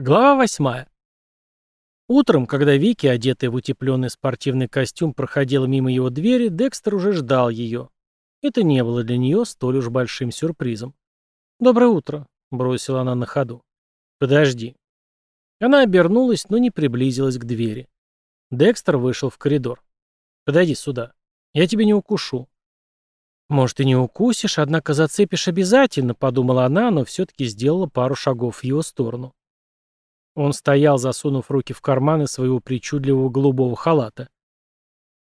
Глава восьмая. Утром, когда Вики, одетая в утепленный спортивный костюм, проходила мимо его двери, Декстер уже ждал ее. Это не было для нее столь уж большим сюрпризом. «Доброе утро», — бросила она на ходу. «Подожди». Она обернулась, но не приблизилась к двери. Декстер вышел в коридор. «Подойди сюда. Я тебя не укушу». «Может, и не укусишь, однако зацепишь обязательно», — подумала она, но все-таки сделала пару шагов в его сторону. Он стоял, засунув руки в карманы своего причудливого голубого халата.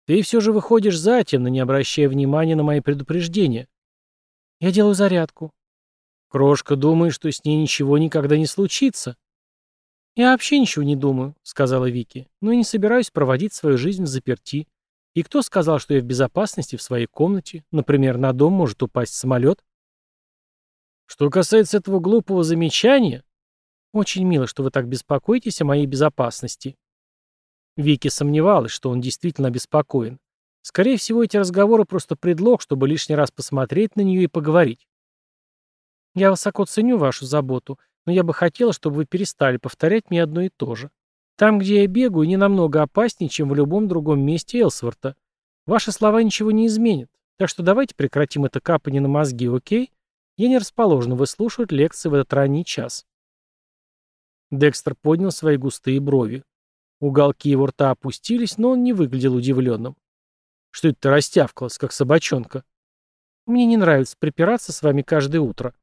«Ты все же выходишь затемно, не обращая внимания на мои предупреждения». «Я делаю зарядку». «Крошка думает, что с ней ничего никогда не случится». «Я вообще ничего не думаю», — сказала Вики, «но и не собираюсь проводить свою жизнь в заперти. И кто сказал, что я в безопасности в своей комнате? Например, на дом может упасть самолет?» «Что касается этого глупого замечания», очень мило, что вы так беспокоитесь о моей безопасности. Вики сомневалась, что он действительно обеспокоен. Скорее всего, эти разговоры просто предлог, чтобы лишний раз посмотреть на нее и поговорить. Я высоко ценю вашу заботу, но я бы хотела, чтобы вы перестали повторять мне одно и то же. Там, где я бегаю, не намного опаснее, чем в любом другом месте Элсворта. Ваши слова ничего не изменят. Так что давайте прекратим это капание на мозги, окей? Я не расположен выслушивать лекции в этот ранний час. Декстер поднял свои густые брови. Уголки его рта опустились, но он не выглядел удивленным. «Что это ты растявкалась, как собачонка?» «Мне не нравится припираться с вами каждое утро».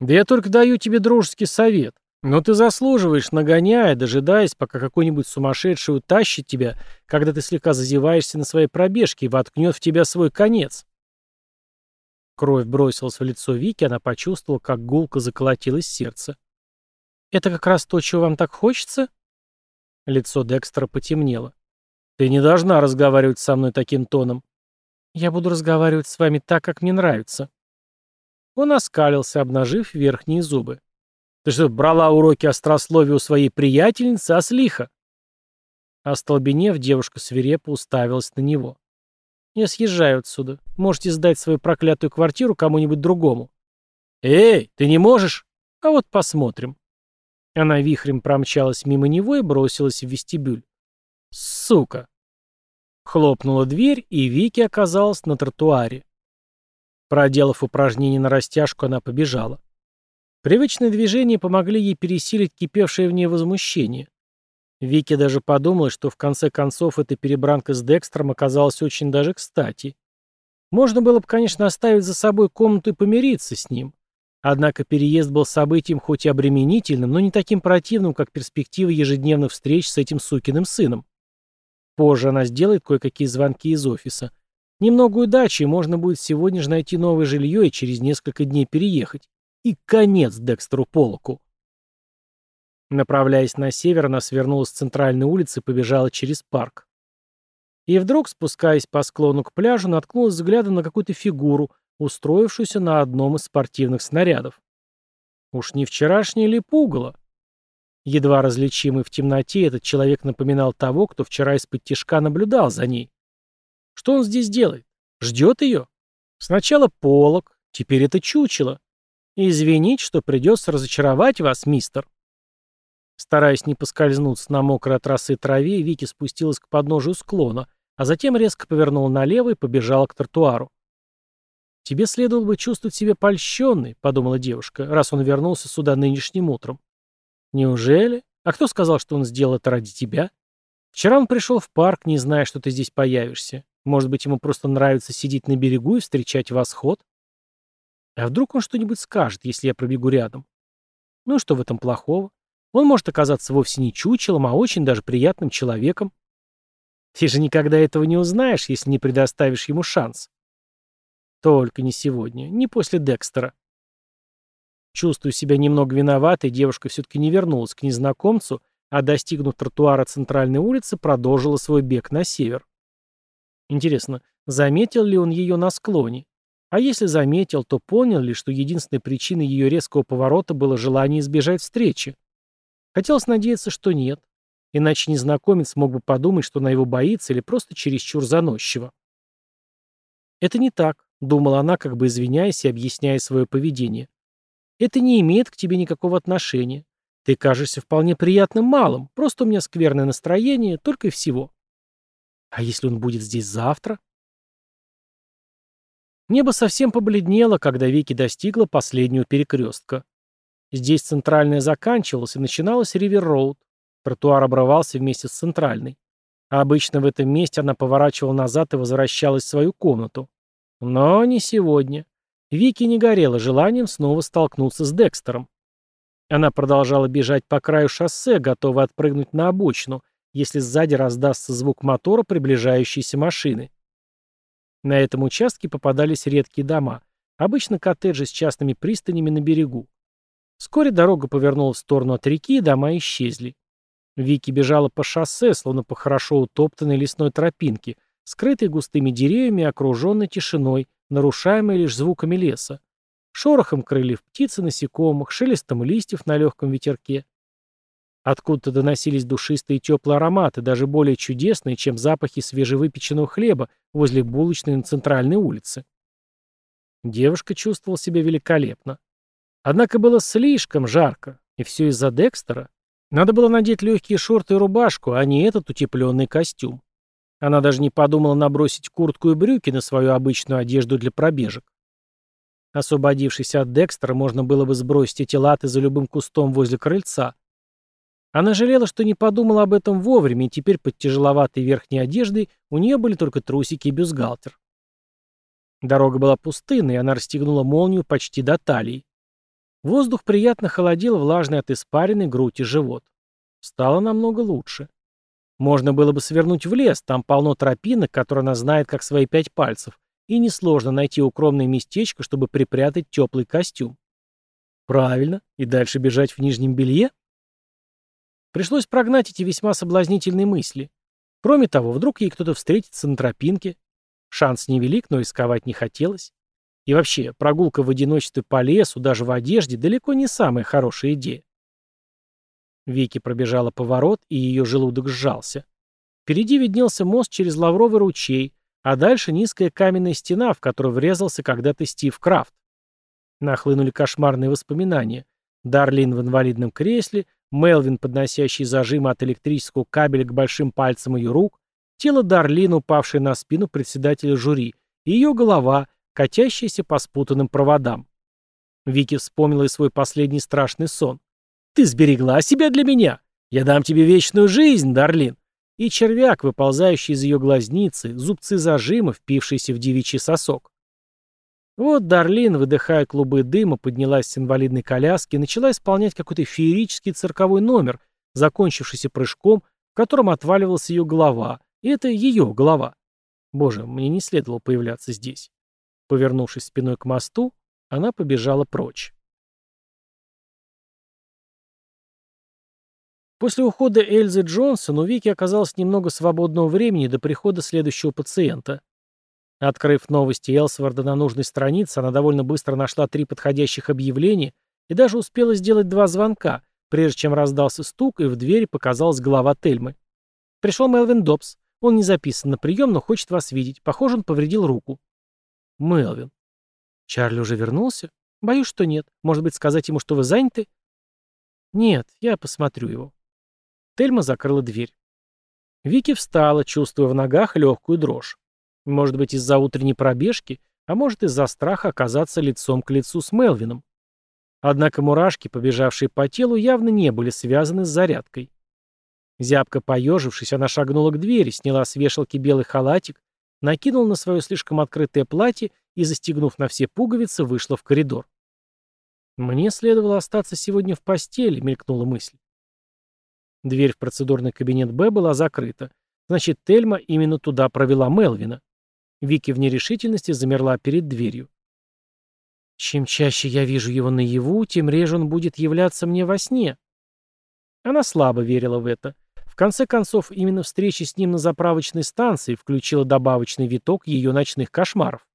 «Да я только даю тебе дружеский совет. Но ты заслуживаешь, нагоняя, дожидаясь, пока какой-нибудь сумасшедший утащит тебя, когда ты слегка зазеваешься на своей пробежке и воткнет в тебя свой конец». Кровь бросилась в лицо Вики, она почувствовала, как гулко заколотилось сердце. «Это как раз то, чего вам так хочется?» Лицо Декстера потемнело. «Ты не должна разговаривать со мной таким тоном. Я буду разговаривать с вами так, как мне нравится». Он оскалился, обнажив верхние зубы. «Ты что, брала уроки острословия у своей приятельницы, ослиха?» Остолбенев, девушка свирепо уставилась на него. «Я съезжаю отсюда. Можете сдать свою проклятую квартиру кому-нибудь другому». «Эй, ты не можешь?» «А вот посмотрим». Она вихрем промчалась мимо него и бросилась в вестибюль. «Сука!» Хлопнула дверь, и Вики оказалась на тротуаре. Проделав упражнение на растяжку, она побежала. Привычные движения помогли ей пересилить кипевшее в ней возмущение. Вики даже подумала, что в конце концов эта перебранка с Декстером оказалась очень даже кстати. Можно было бы, конечно, оставить за собой комнату и помириться с ним. Однако переезд был событием хоть и обременительным, но не таким противным, как перспектива ежедневных встреч с этим сукиным сыном. Позже она сделает кое-какие звонки из офиса. Немного удачи, и можно будет сегодня же найти новое жилье и через несколько дней переехать. И конец Декстеру Полоку. Направляясь на север, она свернула с центральной улицы и побежала через парк. И вдруг, спускаясь по склону к пляжу, наткнулась взглядом на какую-то фигуру, устроившуюся на одном из спортивных снарядов. Уж не вчерашний ли пугало? Едва различимый в темноте, этот человек напоминал того, кто вчера из-под тишка наблюдал за ней. Что он здесь делает? Ждет ее? Сначала полок, теперь это чучело. Извинить, что придется разочаровать вас, мистер. Стараясь не поскользнуться на мокрой от росы траве, Вики спустилась к подножию склона, а затем резко повернула налево и побежала к тротуару. «Тебе следовало бы чувствовать себя польщенной», — подумала девушка, раз он вернулся сюда нынешним утром. «Неужели? А кто сказал, что он сделал это ради тебя? Вчера он пришел в парк, не зная, что ты здесь появишься. Может быть, ему просто нравится сидеть на берегу и встречать восход? А вдруг он что-нибудь скажет, если я пробегу рядом? Ну что в этом плохого? Он может оказаться вовсе не чучелом, а очень даже приятным человеком. Ты же никогда этого не узнаешь, если не предоставишь ему шанс. Только не сегодня, не после Декстера. Чувствуя себя немного виноватой, девушка все-таки не вернулась к незнакомцу, а, достигнув тротуара центральной улицы, продолжила свой бег на север. Интересно, заметил ли он ее на склоне? А если заметил, то понял ли, что единственной причиной ее резкого поворота было желание избежать встречи? Хотелось надеяться, что нет. Иначе незнакомец мог бы подумать, что она его боится или просто чересчур заносчиво. Это не так. — думала она, как бы извиняясь и объясняя свое поведение. «Это не имеет к тебе никакого отношения. Ты кажешься вполне приятным малым, просто у меня скверное настроение, только и всего. А если он будет здесь завтра? Небо совсем побледнело, когда Вики достигла последнего перекрестка. Здесь центральная заканчивалась и начиналась Ривер-Роуд. Тротуар обрывался вместе с центральной. А обычно в этом месте она поворачивала назад и возвращалась в свою комнату. Но не сегодня. Вики не горела желанием снова столкнуться с Декстером. Она продолжала бежать по краю шоссе, готовая отпрыгнуть на обочину, если сзади раздастся звук мотора приближающейся машины. На этом участке попадались редкие дома, обычно коттеджи с частными пристанями на берегу. Вскоре дорога повернула в сторону от реки, и дома исчезли. Вики бежала по шоссе, словно по хорошо утоптанной лесной тропинке, скрытой густыми деревьями и окруженной тишиной, нарушаемой лишь звуками леса. Шорохом крыльев птиц и насекомых, шелестом листьев на легком ветерке. Откуда-то доносились душистые теплые ароматы, даже более чудесные, чем запахи свежевыпеченного хлеба возле булочной на центральной улице. Девушка чувствовала себя великолепно. Однако было слишком жарко, и все из-за Декстера. Надо было надеть легкие шорты и рубашку, а не этот утепленный костюм. Она даже не подумала набросить куртку и брюки на свою обычную одежду для пробежек. Освободившись от Декстера, можно было бы сбросить эти латы за любым кустом возле крыльца, она жалела, что не подумала об этом вовремя, и теперь под тяжеловатой верхней одеждой у нее были только трусики и бюстгальтер. Дорога была пустынной, и она расстегнула молнию почти до талии. Воздух приятно холодил влажный от испарины грудь и живот. Стало намного лучше. Можно было бы свернуть в лес, там полно тропинок, которые она знает как свои пять пальцев, и несложно найти укромное местечко, чтобы припрятать теплый костюм. Правильно, и дальше бежать в нижнем белье? Пришлось прогнать эти весьма соблазнительные мысли. Кроме того, вдруг ей кто-то встретится на тропинке. Шанс невелик, но рисковать не хотелось. И вообще, прогулка в одиночестве по лесу, даже в одежде, далеко не самая хорошая идея. Вики пробежала поворот, и ее желудок сжался. Впереди виднелся мост через Лавровый ручей, а дальше низкая каменная стена, в которую врезался когда-то Стив Крафт. Нахлынули кошмарные воспоминания. Дарлин в инвалидном кресле, Мелвин, подносящий зажимы от электрического кабеля к большим пальцам ее рук, тело Дарлин, упавшее на спину председателя жюри, и ее голова, катящаяся по спутанным проводам. Вики вспомнила и свой последний страшный сон. «Ты сберегла себя для меня! Я дам тебе вечную жизнь, Дарлин!» И червяк, выползающий из ее глазницы, зубцы зажима, впившиеся в девичий сосок. Вот Дарлин, выдыхая клубы дыма, поднялась с инвалидной коляски и начала исполнять какой-то феерический цирковой номер, закончившийся прыжком, в котором отваливалась ее голова. И это ее голова. Боже, мне не следовало появляться здесь. Повернувшись спиной к мосту, она побежала прочь. После ухода Эльзы Джонсон у Вики оказалось немного свободного времени до прихода следующего пациента. Открыв новости Элсворда на нужной странице, она довольно быстро нашла три подходящих объявления и даже успела сделать два звонка, прежде чем раздался стук, и в двери показалась голова Тельмы. Пришел Мелвин Добс. Он не записан на прием, но хочет вас видеть. Похоже, он повредил руку. Мелвин. Чарли уже вернулся? Боюсь, что нет. Может быть, сказать ему, что вы заняты? Нет, я посмотрю его. Тельма закрыла дверь. Вики встала, чувствуя в ногах легкую дрожь. Может быть, из-за утренней пробежки, а может, из-за страха оказаться лицом к лицу с Мелвином. Однако мурашки, побежавшие по телу, явно не были связаны с зарядкой. Зябко поежившись, она шагнула к двери, сняла с вешалки белый халатик, накинула на свое слишком открытое платье и, застегнув на все пуговицы, вышла в коридор. «Мне следовало остаться сегодня в постели», — мелькнула мысль. Дверь в процедурный кабинет Б была закрыта. Значит, Тельма именно туда провела Мелвина. Вики в нерешительности замерла перед дверью. Чем чаще я вижу его наяву, тем реже он будет являться мне во сне. Она слабо верила в это. В конце концов, именно встреча с ним на заправочной станции включила добавочный виток ее ночных кошмаров.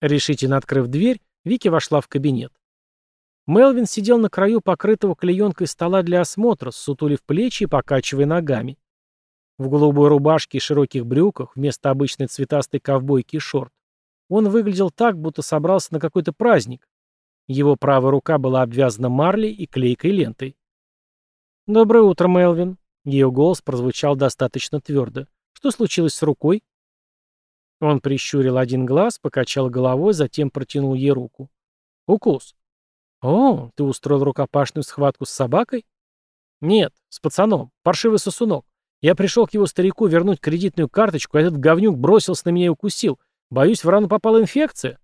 Решительно открыв дверь, Вики вошла в кабинет. Мелвин сидел на краю покрытого клеенкой стола для осмотра, сутулив плечи и покачивая ногами. В голубой рубашке и широких брюках, вместо обычной цветастой ковбойки и шорт, он выглядел так, будто собрался на какой-то праздник. Его правая рука была обвязана марлей и клейкой лентой. «Доброе утро, Мелвин». Ее голос прозвучал достаточно твердо. «Что случилось с рукой?» Он прищурил один глаз, покачал головой, затем протянул ей руку. «Укус». «О, ты устроил рукопашную схватку с собакой?» «Нет, с пацаном. Паршивый сосунок. Я пришел к его старику вернуть кредитную карточку, а этот говнюк бросился на меня и укусил. Боюсь, в рану попала инфекция».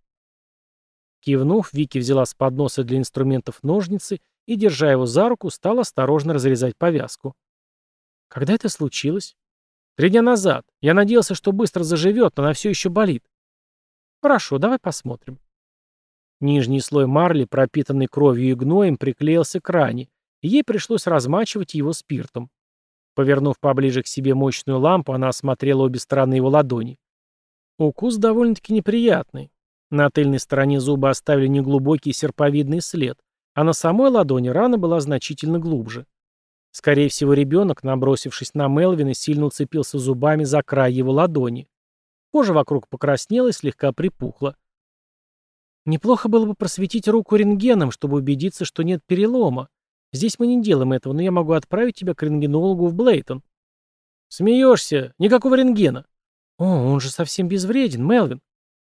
Кивнув, Вики взяла с подноса для инструментов ножницы и, держа его за руку, стала осторожно разрезать повязку. «Когда это случилось?» «Три дня назад. Я надеялся, что быстро заживет, но она все еще болит». «Хорошо, давай посмотрим». Нижний слой марли, пропитанный кровью и гноем, приклеился к ране, и ей пришлось размачивать его спиртом. Повернув поближе к себе мощную лампу, она осмотрела обе стороны его ладони. Укус довольно-таки неприятный. На тыльной стороне зуба оставили неглубокий серповидный след, а на самой ладони рана была значительно глубже. Скорее всего, ребенок, набросившись на Мелвина, сильно уцепился зубами за край его ладони. Кожа вокруг покраснела и слегка припухла. Неплохо было бы просветить руку рентгеном, чтобы убедиться, что нет перелома. Здесь мы не делаем этого, но я могу отправить тебя к рентгенологу в Блейтон. Смеешься? Никакого рентгена. О, он же совсем безвреден, Мелвин.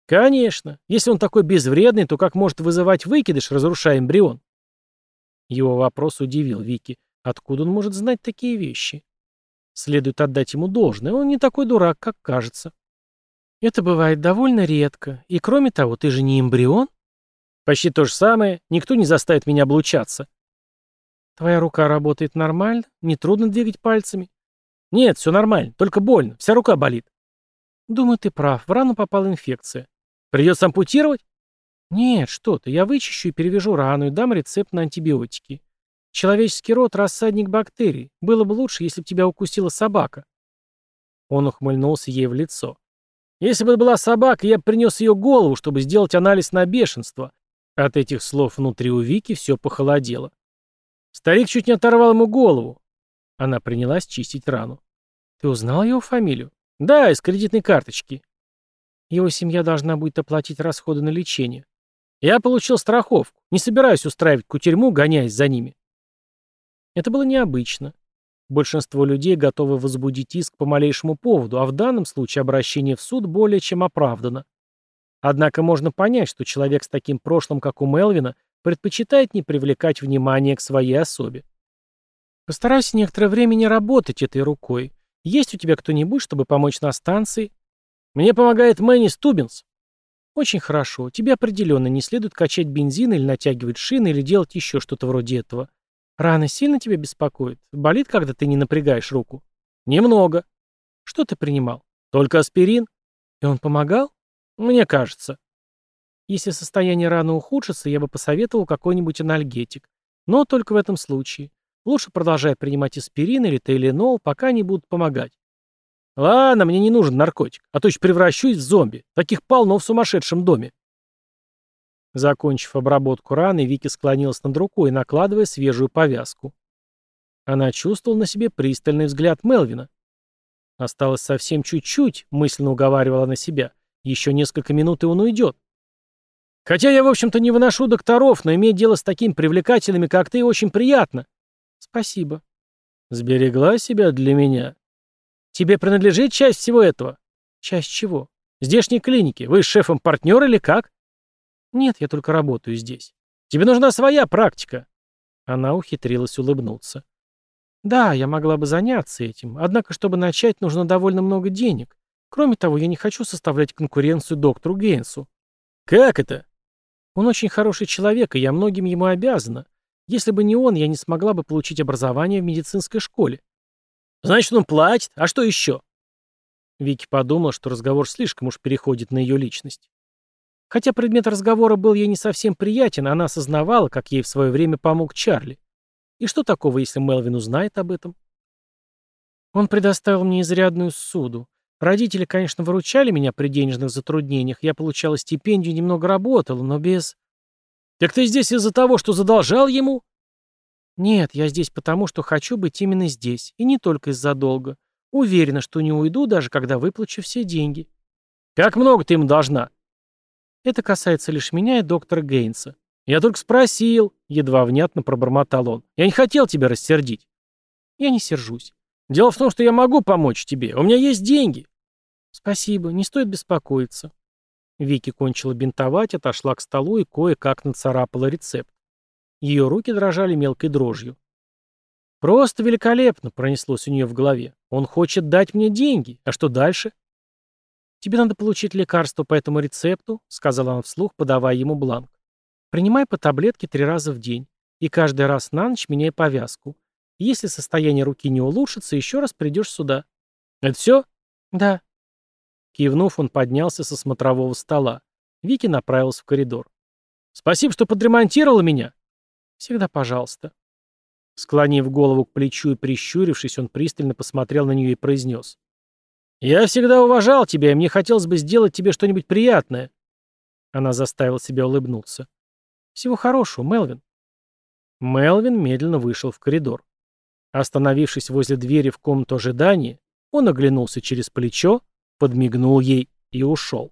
Конечно. Если он такой безвредный, то как может вызывать выкидыш, разрушая эмбрион? Его вопрос удивил Вики. Откуда он может знать такие вещи? Следует отдать ему должное, он не такой дурак, как кажется. Это бывает довольно редко. И кроме того, ты же не эмбрион? Почти то же самое. Никто не заставит меня облучаться. Твоя рука работает нормально? Не трудно двигать пальцами? Нет, все нормально, только больно. Вся рука болит. Думаю, ты прав. В рану попала инфекция. Придется ампутировать? Нет, что ты, я вычищу и перевяжу рану и дам рецепт на антибиотики. Человеческий рот – рассадник бактерий. Было бы лучше, если бы тебя укусила собака. Он ухмыльнулся ей в лицо. Если бы это была собака, я бы принес ее голову, чтобы сделать анализ на бешенство. От этих слов внутри у Вики все похолодело. Старик чуть не оторвал ему голову. Она принялась чистить рану. Ты узнал его фамилию? Да, из кредитной карточки. Его семья должна будет оплатить расходы на лечение. Я получил страховку. Не собираюсь устраивать кутерьму, гоняясь за ними. Это было необычно. Большинство людей готовы возбудить иск по малейшему поводу, а в данном случае обращение в суд более чем оправдано. Однако можно понять, что человек с таким прошлым, как у Мелвина, предпочитает не привлекать внимание к своей особе. Постарайся некоторое время не работать этой рукой. Есть у тебя кто-нибудь, чтобы помочь на станции? Мне помогает Мэнни Стубинс. Очень хорошо. Тебе определенно не следует качать бензин или натягивать шины или делать еще что-то вроде этого. Рана сильно тебя беспокоит? Болит, когда ты не напрягаешь руку? Немного. Что ты принимал? Только аспирин. И он помогал? Мне кажется. Если состояние раны ухудшится, я бы посоветовал какой-нибудь анальгетик. Но только в этом случае. Лучше продолжай принимать аспирин или тейленол, пока они будут помогать. Ладно, мне не нужен наркотик, а то еще превращусь в зомби. Таких полно в сумасшедшем доме. Закончив обработку раны, Вики склонилась над рукой, накладывая свежую повязку. Она чувствовала на себе пристальный взгляд Мелвина. Осталось совсем чуть-чуть, мысленно уговаривала на себя. Еще несколько минут, и он уйдет. Хотя я, в общем-то, не выношу докторов, но иметь дело с такими привлекательными, как ты, очень приятно. Спасибо. Сберегла себя для меня. Тебе принадлежит часть всего этого? Часть чего? Здешней клиники. Вы с шефом партнер или как? Нет, я только работаю здесь. Тебе нужна своя практика. Она ухитрилась улыбнуться. Да, я могла бы заняться этим, однако, чтобы начать, нужно довольно много денег. Кроме того, я не хочу составлять конкуренцию доктору Гейнсу. Как это? Он очень хороший человек, и я многим ему обязана. Если бы не он, я не смогла бы получить образование в медицинской школе. Значит, он платит. А что еще? Вики подумала, что разговор слишком уж переходит на ее личность. Хотя предмет разговора был ей не совсем приятен, она осознавала, как ей в свое время помог Чарли. И что такого, если Мелвин узнает об этом? Он предоставил мне изрядную суду. Родители, конечно, выручали меня при денежных затруднениях, я получала стипендию, немного работала, но без... Так ты здесь из-за того, что задолжал ему? «Нет, я здесь потому, что хочу быть именно здесь, и не только из-за долга. Уверена, что не уйду, даже когда выплачу все деньги». «Как много ты им должна?» «Это касается лишь меня и доктора Гейнса. «Я только спросил», — едва внятно пробормотал он. «Я не хотел тебя рассердить». «Я не сержусь. Дело в том, что я могу помочь тебе. У меня есть деньги». «Спасибо, не стоит беспокоиться». Вики кончила бинтовать, отошла к столу и кое-как нацарапала рецепт. Ее руки дрожали мелкой дрожью. «Просто великолепно!» — пронеслось у нее в голове. «Он хочет дать мне деньги. А что дальше?» «Тебе надо получить лекарство по этому рецепту», — сказала она вслух, подавая ему бланк. «Принимай по таблетке три раза в день. И каждый раз на ночь меняй повязку. Если состояние руки не улучшится, еще раз придешь сюда». «Это все?» «Да». Кивнув, он поднялся со смотрового стола. Вики направился в коридор. «Спасибо, что подремонтировала меня». «Всегда пожалуйста». Склонив голову к плечу и прищурившись, он пристально посмотрел на нее и произнес. «Я всегда уважал тебя, и мне хотелось бы сделать тебе что-нибудь приятное». Она заставила себя улыбнуться. «Всего хорошего, Мелвин». Мелвин медленно вышел в коридор. Остановившись возле двери в комнату ожидания, он оглянулся через плечо, подмигнул ей и ушел.